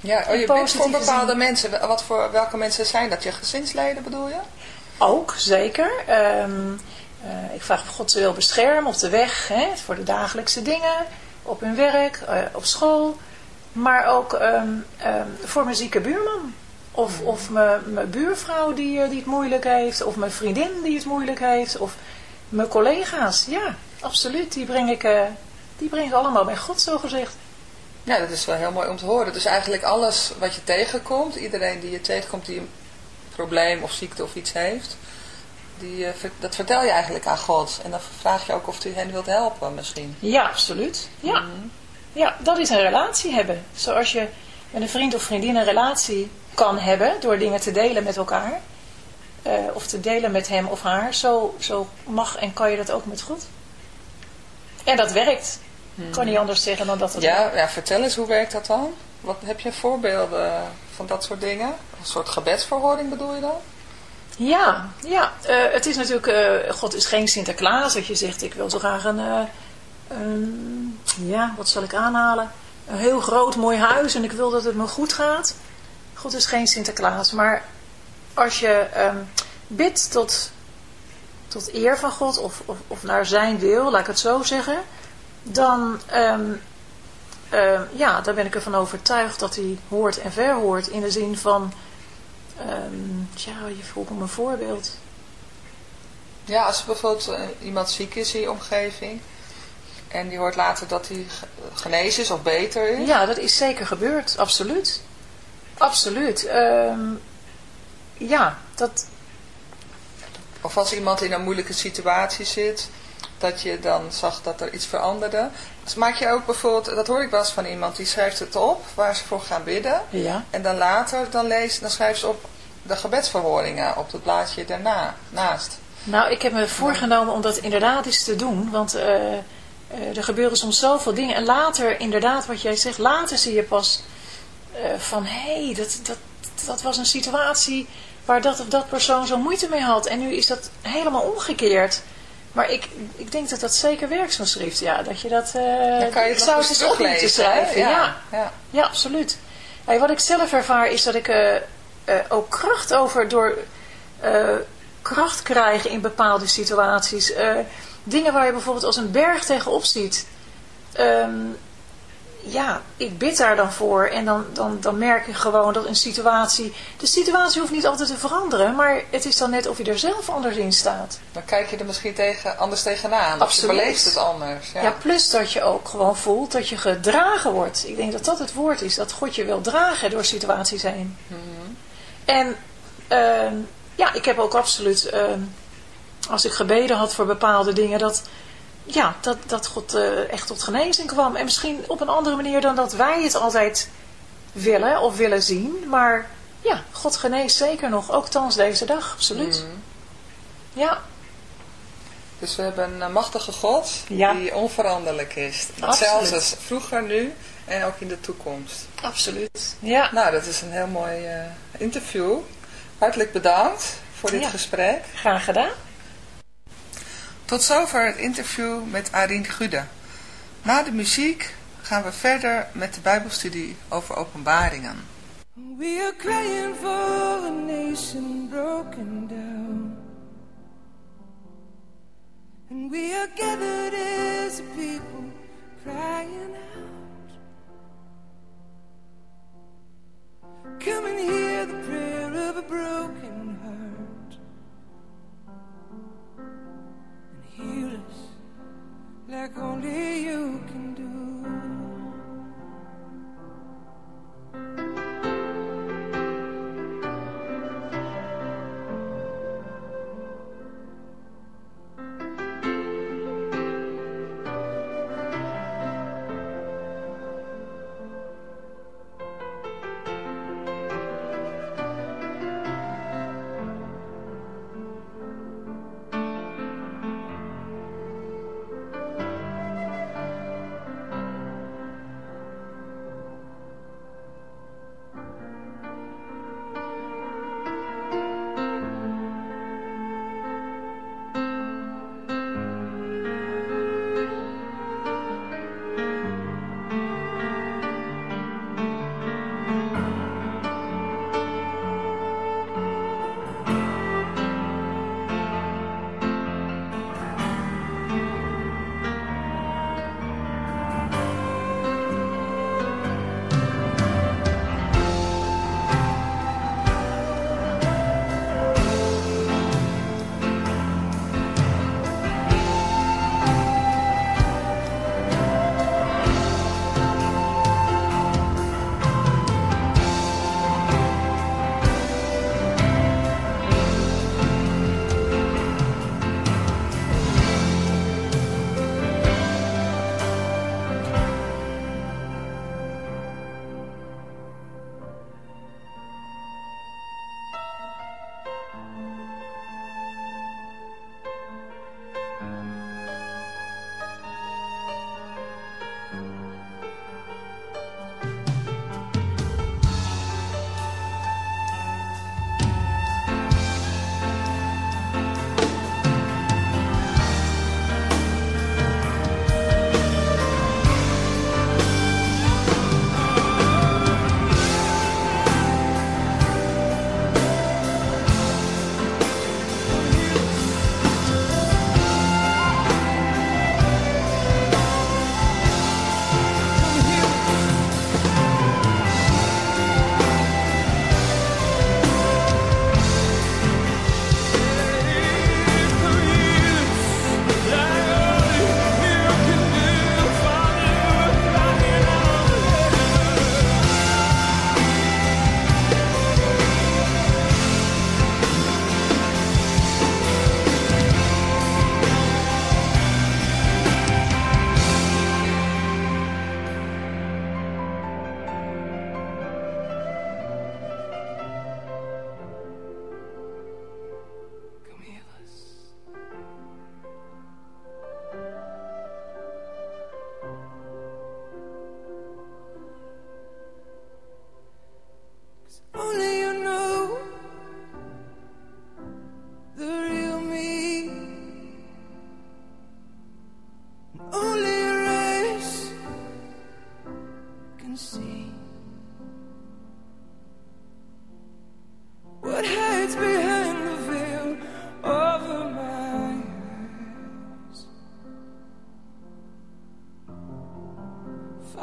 Speaker 4: Ja, oh, je bidt voor bepaalde mensen. Wat voor, welke mensen zijn dat? Je gezinsleden bedoel je?
Speaker 5: Ook, zeker. Eh, ik vraag of God ze wil beschermen op de weg, hè, voor de dagelijkse dingen, op hun werk, eh, op school. Maar ook voor mijn zieke buurman. Of, of mijn, mijn buurvrouw die, eh, die het moeilijk heeft. Of mijn vriendin die het moeilijk heeft. Of mijn collega's. Ja, absoluut. Die breng ik, eh, die breng ik allemaal bij God, zo gezegd.
Speaker 4: Ja, dat is wel heel mooi om te horen. Dus eigenlijk alles wat je tegenkomt, iedereen die je tegenkomt die een probleem of ziekte of iets heeft, die, eh, dat vertel je eigenlijk aan God. En dan vraag je ook of u hen wilt helpen misschien.
Speaker 5: Ja, absoluut. Ja. ja, dat is een relatie hebben. Zoals je met een vriend of vriendin een relatie kan hebben door dingen te delen met elkaar. eh, of te delen met hem of haar. Zo, zo mag en kan je dat ook met God. En dat werkt. Ik kan niet anders zeggen dan dat het werkt.
Speaker 4: Ja, ja, vertel eens, hoe werkt dat dan? Wat, heb je voorbeelden van dat soort dingen? Een soort gebedsverhoring bedoel je dan?
Speaker 5: Ja, ja. eh, het is natuurlijk, eh, God is geen Sinterklaas. Dat je zegt, ik wil zo graag een, een- ja, wat zal ik aanhalen? Een heel groot mooi huis en ik wil dat het me goed gaat. God is geen Sinterklaas. Maar als je ehm, bidt tot, tot eer van God of, of, of naar zijn wil, laat ik het zo zeggen. Dan, ehm, eh, ja, daar ben ik ervan overtuigd dat hij hoort en verhoort. In de zin van, ehm, ja, je vroeg om een voorbeeld.
Speaker 4: Ja, als bijvoorbeeld eh, iemand ziek is in je omgeving en die hoort later dat hij ge- genezen is of beter is.
Speaker 5: Ja, dat is zeker gebeurd, absoluut. Absoluut. Ehm, ja, dat,
Speaker 4: Of als iemand in een moeilijke situatie zit, dat je dan zag dat er iets veranderde. Dus maak je ook bijvoorbeeld, dat hoor ik wel eens van iemand, die schrijft het op waar ze voor gaan bidden.
Speaker 5: ja.
Speaker 4: En dan later, dan, leest, dan schrijft ze op de gebedsverhoringen op het blaadje daarna, naast.
Speaker 5: Nou, ik heb me voorgenomen om dat inderdaad eens te doen. Want eh, eh, er gebeuren soms zoveel dingen. En later, inderdaad, wat jij zegt, later zie je pas eh, van... Hé, hey, dat, dat, dat was een situatie waar dat of dat persoon zo moeite mee had. En nu is dat helemaal omgekeerd. Maar ik, ik denk dat dat zeker werkt, zo'n schrift. Ja, dat je dat... eh,
Speaker 4: Dan kan je
Speaker 5: ik
Speaker 4: het
Speaker 5: zou het op moeten schrijven.
Speaker 4: hè?
Speaker 5: ja.
Speaker 4: ja.
Speaker 5: Ja, absoluut. Hey, wat ik zelf ervaar is dat ik eh, ook kracht over door kracht krijgen in bepaalde situaties. Dingen waar je bijvoorbeeld als een berg tegenop ziet. Ehm, ja, ik bid daar dan voor en dan, dan, dan merk ik gewoon dat een situatie... De situatie hoeft niet altijd te veranderen, maar het is dan net of je er zelf anders in staat.
Speaker 4: Dan kijk je er misschien tegen, anders tegenaan. Of
Speaker 5: Absoluut.
Speaker 4: je beleeft het anders. Ja.
Speaker 5: Ja. plus dat je ook gewoon voelt dat je gedragen wordt. Ik denk dat dat het woord is, dat God je wil dragen door situaties heen. En ehm, ja, ik heb ook absoluut, ehm, als ik gebeden had voor bepaalde dingen, dat, ja, dat, dat God eh, echt tot genezing kwam. En misschien op een andere manier dan dat wij het altijd willen of willen zien. Maar ja, God geneest zeker nog, ook thans deze dag, absoluut. Ja,
Speaker 4: Dus we hebben een machtige God
Speaker 5: Ja.
Speaker 4: die onveranderlijk is. Zelfs als vroeger, nu en ook in de toekomst.
Speaker 5: absoluut. Ja,
Speaker 4: Nou, dat is een heel mooi eh, interview. Hartelijk bedankt voor dit
Speaker 5: Ja.
Speaker 4: gesprek.
Speaker 5: graag gedaan.
Speaker 4: Tot zover het interview met Arien Gude. Na de muziek gaan we verder met de Bijbelstudie over openbaringen.
Speaker 6: We are crying for a nation broken down.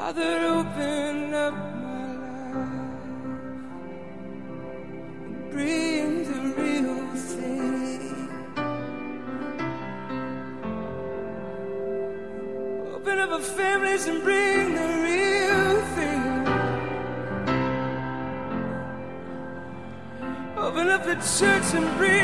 Speaker 6: Father, open up my life and bring the real thing. Open up our families and bring the real thing. Open up the church and bring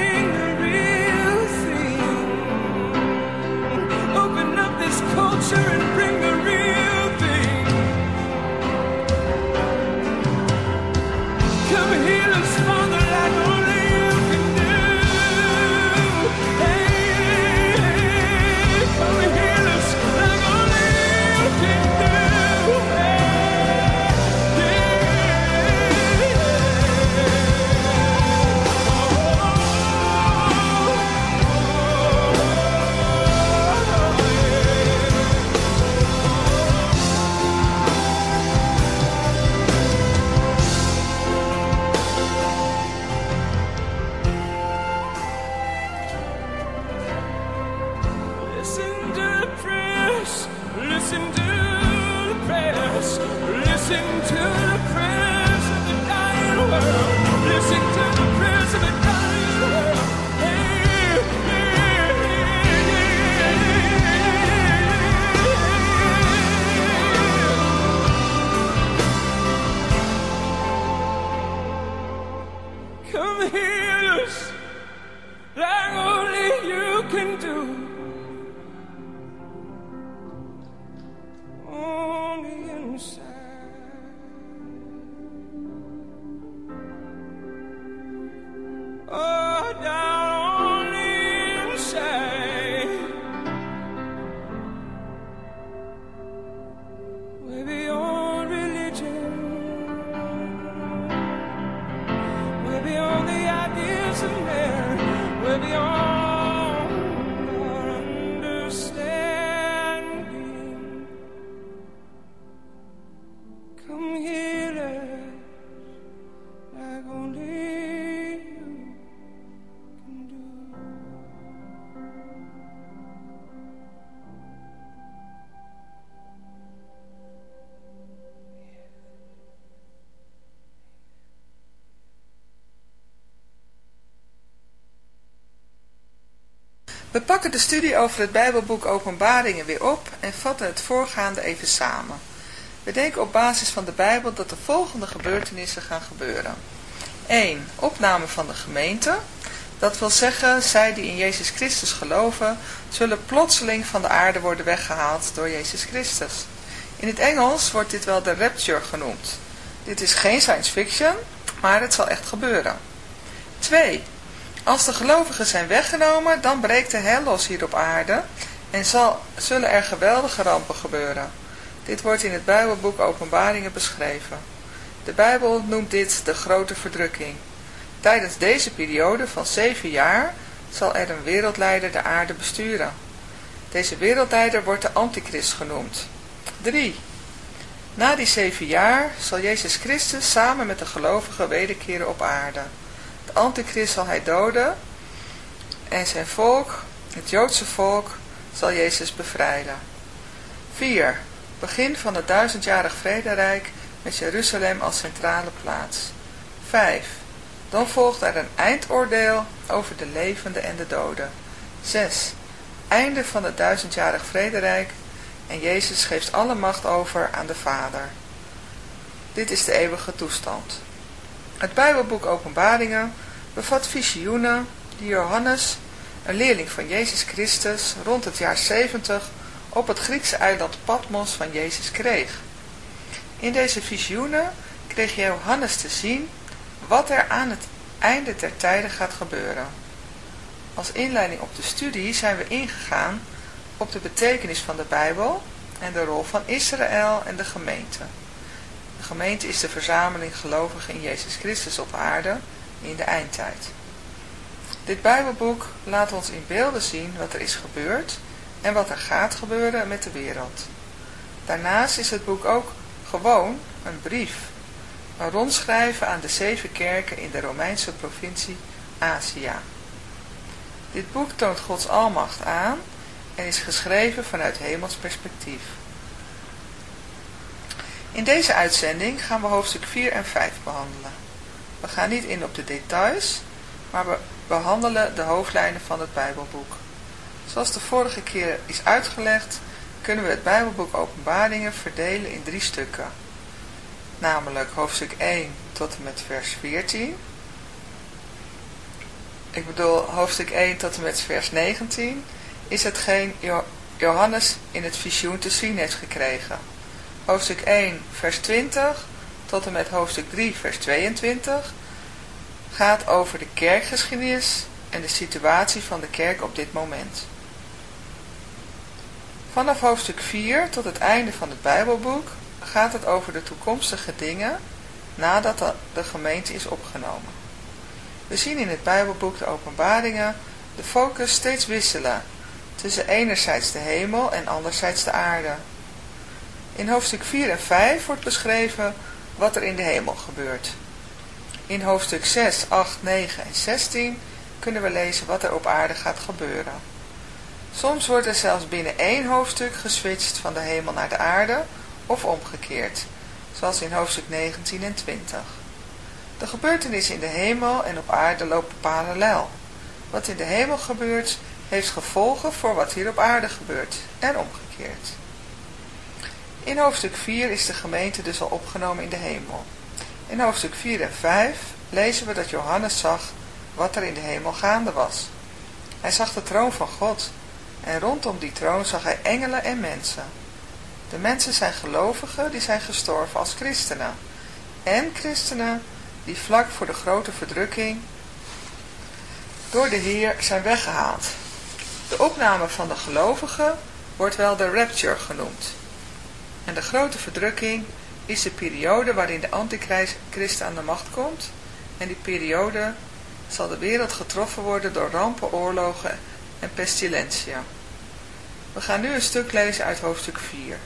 Speaker 4: pakken de studie over het Bijbelboek Openbaringen weer op en vatten het voorgaande even samen. We denken op basis van de Bijbel dat de volgende gebeurtenissen gaan gebeuren. 1. Opname van de gemeente. Dat wil zeggen, zij die in Jezus Christus geloven, zullen plotseling van de aarde worden weggehaald door Jezus Christus. In het Engels wordt dit wel de rapture genoemd. Dit is geen science fiction, maar het zal echt gebeuren. 2. Als de gelovigen zijn weggenomen, dan breekt de hel los hier op aarde en zal, zullen er geweldige rampen gebeuren. Dit wordt in het Bijbelboek Openbaringen beschreven. De Bijbel noemt dit de grote verdrukking. Tijdens deze periode van zeven jaar zal er een wereldleider de aarde besturen. Deze wereldleider wordt de Antichrist genoemd. 3. Na die zeven jaar zal Jezus Christus samen met de gelovigen wederkeren op aarde. Antichrist zal hij doden en zijn volk, het Joodse volk, zal Jezus bevrijden. 4. Begin van het duizendjarig vrederijk met Jeruzalem als centrale plaats. 5. Dan volgt er een eindoordeel over de levenden en de doden. 6. Einde van het duizendjarig vrederijk en Jezus geeft alle macht over aan de Vader. Dit is de eeuwige toestand. Het Bijbelboek Openbaringen bevat visioenen die Johannes, een leerling van Jezus Christus, rond het jaar 70 op het Griekse eiland Patmos van Jezus kreeg. In deze visioenen kreeg Johannes te zien wat er aan het einde der tijden gaat gebeuren. Als inleiding op de studie zijn we ingegaan op de betekenis van de Bijbel en de rol van Israël en de gemeente. De gemeente is de verzameling gelovigen in Jezus Christus op aarde in de eindtijd. Dit Bijbelboek laat ons in beelden zien wat er is gebeurd en wat er gaat gebeuren met de wereld. Daarnaast is het boek ook gewoon een brief, een rondschrijven aan de zeven kerken in de Romeinse provincie Azië. Dit boek toont Gods almacht aan en is geschreven vanuit hemels perspectief. In deze uitzending gaan we hoofdstuk 4 en 5 behandelen. We gaan niet in op de details, maar we behandelen de hoofdlijnen van het Bijbelboek. Zoals de vorige keer is uitgelegd, kunnen we het Bijbelboek Openbaringen verdelen in drie stukken. Namelijk hoofdstuk 1 tot en met vers 14. Ik bedoel hoofdstuk 1 tot en met vers 19 is hetgeen Johannes in het visioen te zien heeft gekregen. Hoofdstuk 1 vers 20 tot en met hoofdstuk 3 vers 22 gaat over de kerkgeschiedenis en de situatie van de kerk op dit moment. Vanaf hoofdstuk 4 tot het einde van het Bijbelboek gaat het over de toekomstige dingen nadat de gemeente is opgenomen. We zien in het Bijbelboek de openbaringen de focus steeds wisselen tussen enerzijds de hemel en anderzijds de aarde. In hoofdstuk 4 en 5 wordt beschreven wat er in de hemel gebeurt. In hoofdstuk 6, 8, 9 en 16 kunnen we lezen wat er op aarde gaat gebeuren. Soms wordt er zelfs binnen één hoofdstuk geswitcht van de hemel naar de aarde of omgekeerd, zoals in hoofdstuk 19 en 20. De gebeurtenissen in de hemel en op aarde lopen parallel. Wat in de hemel gebeurt, heeft gevolgen voor wat hier op aarde gebeurt en omgekeerd. In hoofdstuk 4 is de gemeente dus al opgenomen in de hemel. In hoofdstuk 4 en 5 lezen we dat Johannes zag wat er in de hemel gaande was. Hij zag de troon van God en rondom die troon zag hij engelen en mensen. De mensen zijn gelovigen die zijn gestorven als christenen en christenen die vlak voor de grote verdrukking door de Heer zijn weggehaald. De opname van de gelovigen wordt wel de rapture genoemd. En de grote verdrukking is de periode waarin de antichrist aan de macht komt. En die periode zal de wereld getroffen worden door rampen, oorlogen en pestilentia. We gaan nu een stuk lezen uit hoofdstuk 4.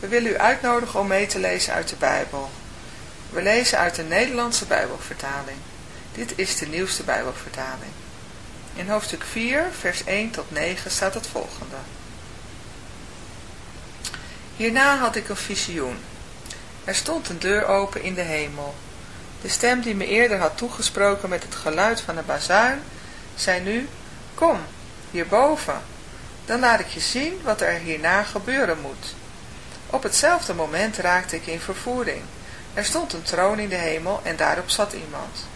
Speaker 4: We willen u uitnodigen om mee te lezen uit de Bijbel. We lezen uit de Nederlandse Bijbelvertaling. Dit is de nieuwste Bijbelvertaling. In hoofdstuk 4, vers 1 tot 9 staat het volgende. Hierna had ik een visioen. Er stond een deur open in de hemel. De stem die me eerder had toegesproken met het geluid van een bazuin, zei nu, kom, hierboven, dan laat ik je zien wat er hierna gebeuren moet. Op hetzelfde moment raakte ik in vervoering. Er stond een troon in de hemel en daarop zat iemand.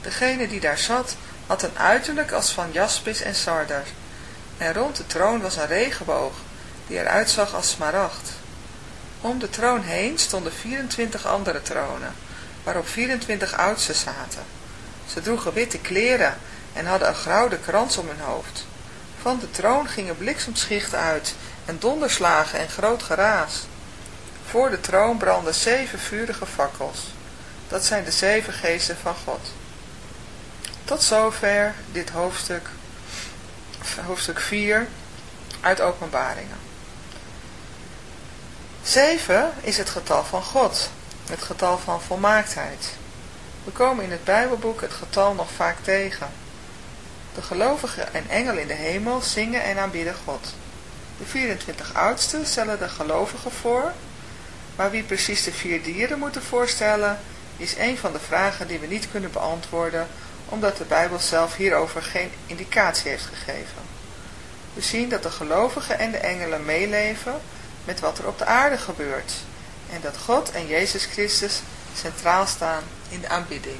Speaker 4: Degene die daar zat, had een uiterlijk als van jaspis en sardar. En rond de troon was een regenboog, die eruit zag als smaragd. Om de troon heen stonden 24 andere tronen, waarop 24 oudsten zaten. Ze droegen witte kleren en hadden een gouden krans om hun hoofd. Van de troon gingen bliksemschichten uit en donderslagen en groot geraas. Voor de troon brandden zeven vurige fakkels. Dat zijn de zeven geesten van God. Tot zover dit hoofdstuk, hoofdstuk 4 uit openbaringen. 7 is het getal van God, het getal van volmaaktheid. We komen in het Bijbelboek het getal nog vaak tegen. De gelovigen en engelen in de hemel zingen en aanbidden God. De 24 oudsten stellen de gelovigen voor, maar wie precies de vier dieren moeten voorstellen, is een van de vragen die we niet kunnen beantwoorden, omdat de Bijbel zelf hierover geen indicatie heeft gegeven. We zien dat de gelovigen en de engelen meeleven met wat er op de aarde gebeurt, en dat God en Jezus Christus centraal staan in de aanbidding.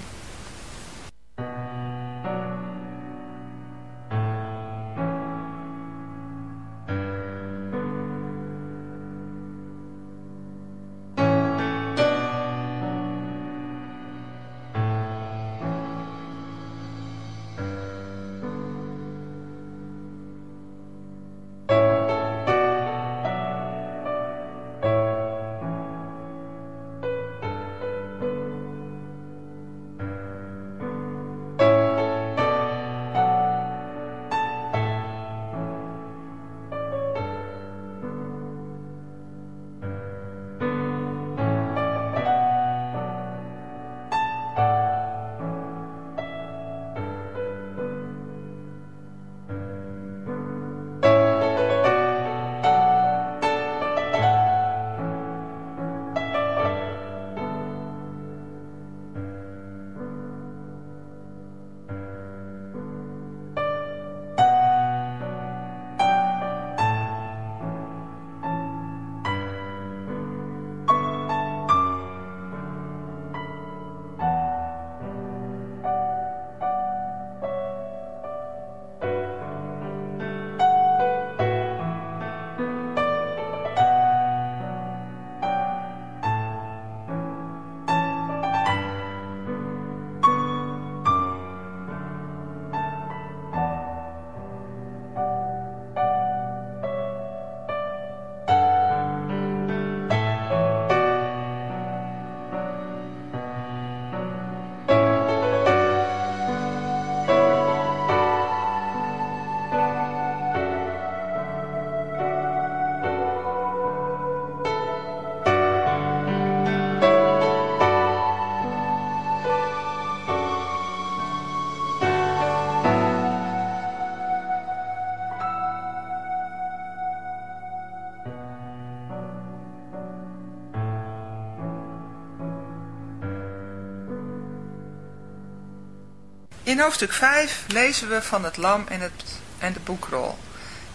Speaker 4: In hoofdstuk 5 lezen we van het lam en, het, en de boekrol.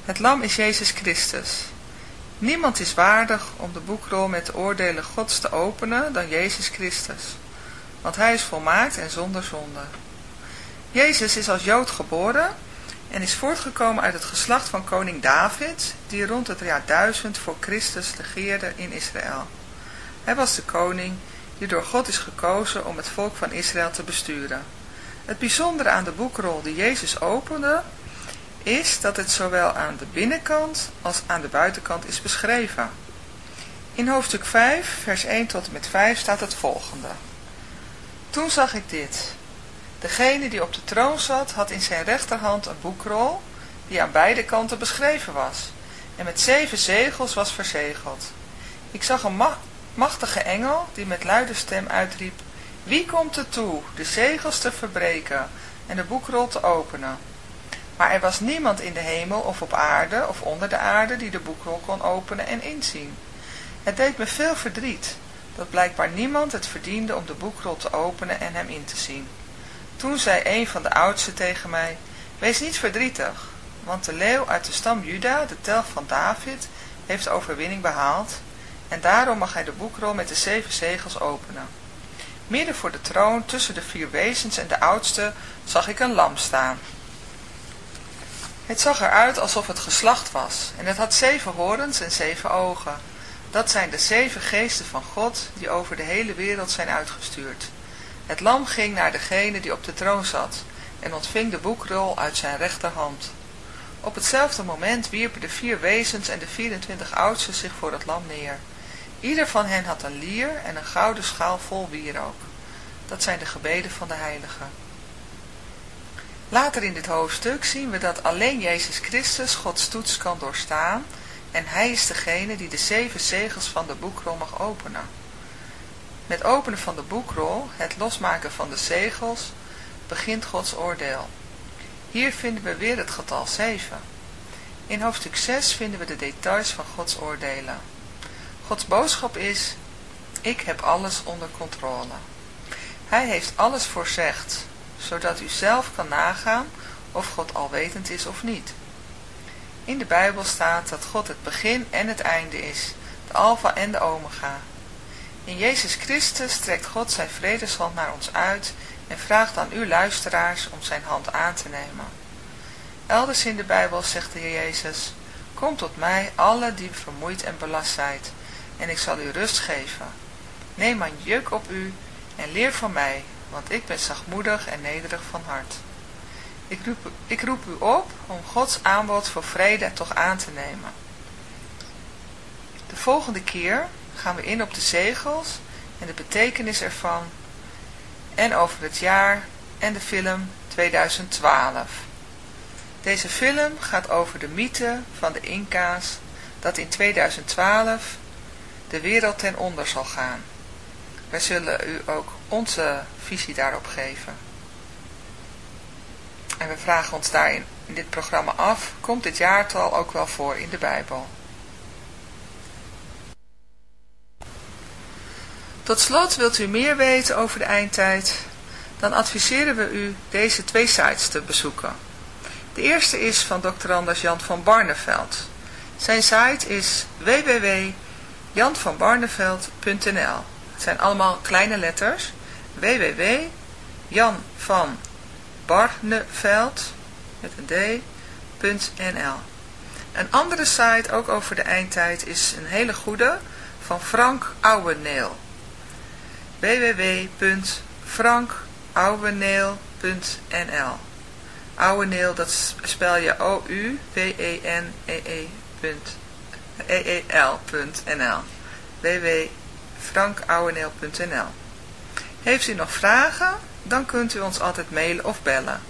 Speaker 4: Het lam is Jezus Christus. Niemand is waardig om de boekrol met de oordelen Gods te openen dan Jezus Christus. Want hij is volmaakt en zonder zonde. Jezus is als Jood geboren en is voortgekomen uit het geslacht van koning David, die rond het jaar 1000 voor Christus regeerde in Israël. Hij was de koning die door God is gekozen om het volk van Israël te besturen. Het bijzondere aan de boekrol die Jezus opende, is dat het zowel aan de binnenkant als aan de buitenkant is beschreven. In hoofdstuk 5, vers 1 tot en met 5 staat het volgende. Toen zag ik dit. Degene die op de troon zat, had in zijn rechterhand een boekrol, die aan beide kanten beschreven was, en met zeven zegels was verzegeld. Ik zag een ma machtige engel, die met luide stem uitriep, Wie komt er toe, de zegels te verbreken en de boekrol te openen? Maar er was niemand in de hemel of op aarde of onder de aarde die de boekrol kon openen en inzien. Het deed me veel verdriet, dat blijkbaar niemand het verdiende om de boekrol te openen en hem in te zien. Toen zei een van de oudsten tegen mij, wees niet verdrietig, want de leeuw uit de stam Juda, de telg van David, heeft overwinning behaald, en daarom mag hij de boekrol met de zeven zegels openen. Midden voor de troon, tussen de vier wezens en de oudste, zag ik een lam staan. Het zag eruit alsof het geslacht was, en het had zeven horens en zeven ogen. Dat zijn de zeven geesten van God, die over de hele wereld zijn uitgestuurd. Het lam ging naar degene die op de troon zat, en ontving de boekrol uit zijn rechterhand. Op hetzelfde moment wierpen de vier wezens en de 24 oudsten zich voor het lam neer. Ieder van hen had een lier en een gouden schaal vol wierook. Dat zijn de gebeden van de heiligen. Later in dit hoofdstuk zien we dat alleen Jezus Christus Gods toets kan doorstaan en hij is degene die de zeven zegels van de boekrol mag openen. Met openen van de boekrol, het losmaken van de zegels, begint Gods oordeel. Hier vinden we weer het getal 7. In hoofdstuk 6 vinden we de details van Gods oordelen. Gods boodschap is, ik heb alles onder controle. Hij heeft alles voorzegd, zodat u zelf kan nagaan of God alwetend is of niet. In de Bijbel staat dat God het begin en het einde is, de alfa en de omega. In Jezus Christus trekt God zijn vredeshand naar ons uit en vraagt aan u luisteraars om zijn hand aan te nemen. Elders in de Bijbel zegt de Heer Jezus, Kom tot mij, alle die vermoeid en belast zijt, en ik zal u rust geven. Neem mijn juk op u en leer van mij, want ik ben zachtmoedig en nederig van hart. Ik roep, ik roep u op om Gods aanbod voor vrede toch aan te nemen. De volgende keer gaan we in op de zegels en de betekenis ervan en over het jaar en de film 2012. Deze film gaat over de mythe van de Inca's dat in 2012 de wereld ten onder zal gaan. Wij zullen u ook onze visie daarop geven. En we vragen ons daarin in dit programma af, komt dit jaartal ook wel voor in de Bijbel? Tot slot wilt u meer weten over de eindtijd, dan adviseren we u deze twee sites te bezoeken. De eerste is van Dr. Anders Jan van Barneveld. Zijn site is www.janvanbarneveld.nl Het zijn allemaal kleine letters. www.janvanbarneveld met een Een andere site, ook over de eindtijd, is een hele goede van Frank Ouweneel. Www.frankouweneel.nl Ouweneel, dat spel je O-U-W-E-N-E-E.nl www.frankouweneel.nl Heeft u nog vragen? Dan kunt u ons altijd mailen of bellen.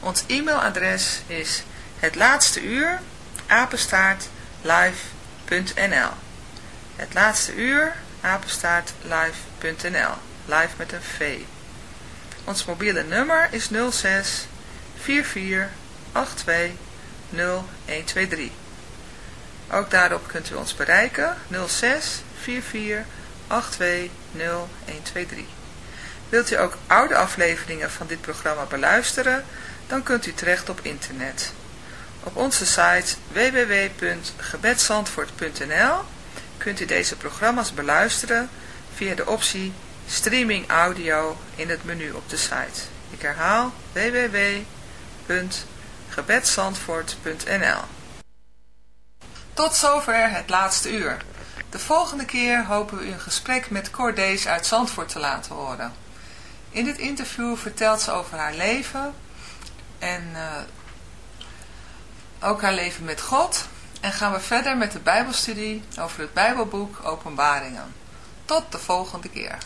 Speaker 4: Ons e-mailadres is het laatste uur Het laatste uur Live met een V. Ons mobiele nummer is 06 44 82 0123. Ook daarop kunt u ons bereiken 06 44 82 0123. Wilt u ook oude afleveringen van dit programma beluisteren? Dan kunt u terecht op internet. Op onze site www.gebedsandvoort.nl kunt u deze programma's beluisteren via de optie Streaming Audio in het menu op de site. Ik herhaal www.gebedsandvoort.nl Tot zover het laatste uur. De volgende keer hopen we u een gesprek met Cordees uit Zandvoort te laten horen. In dit interview vertelt ze over haar leven en uh, ook haar leven met God. En gaan we verder met de Bijbelstudie over het Bijbelboek Openbaringen. Tot de volgende keer.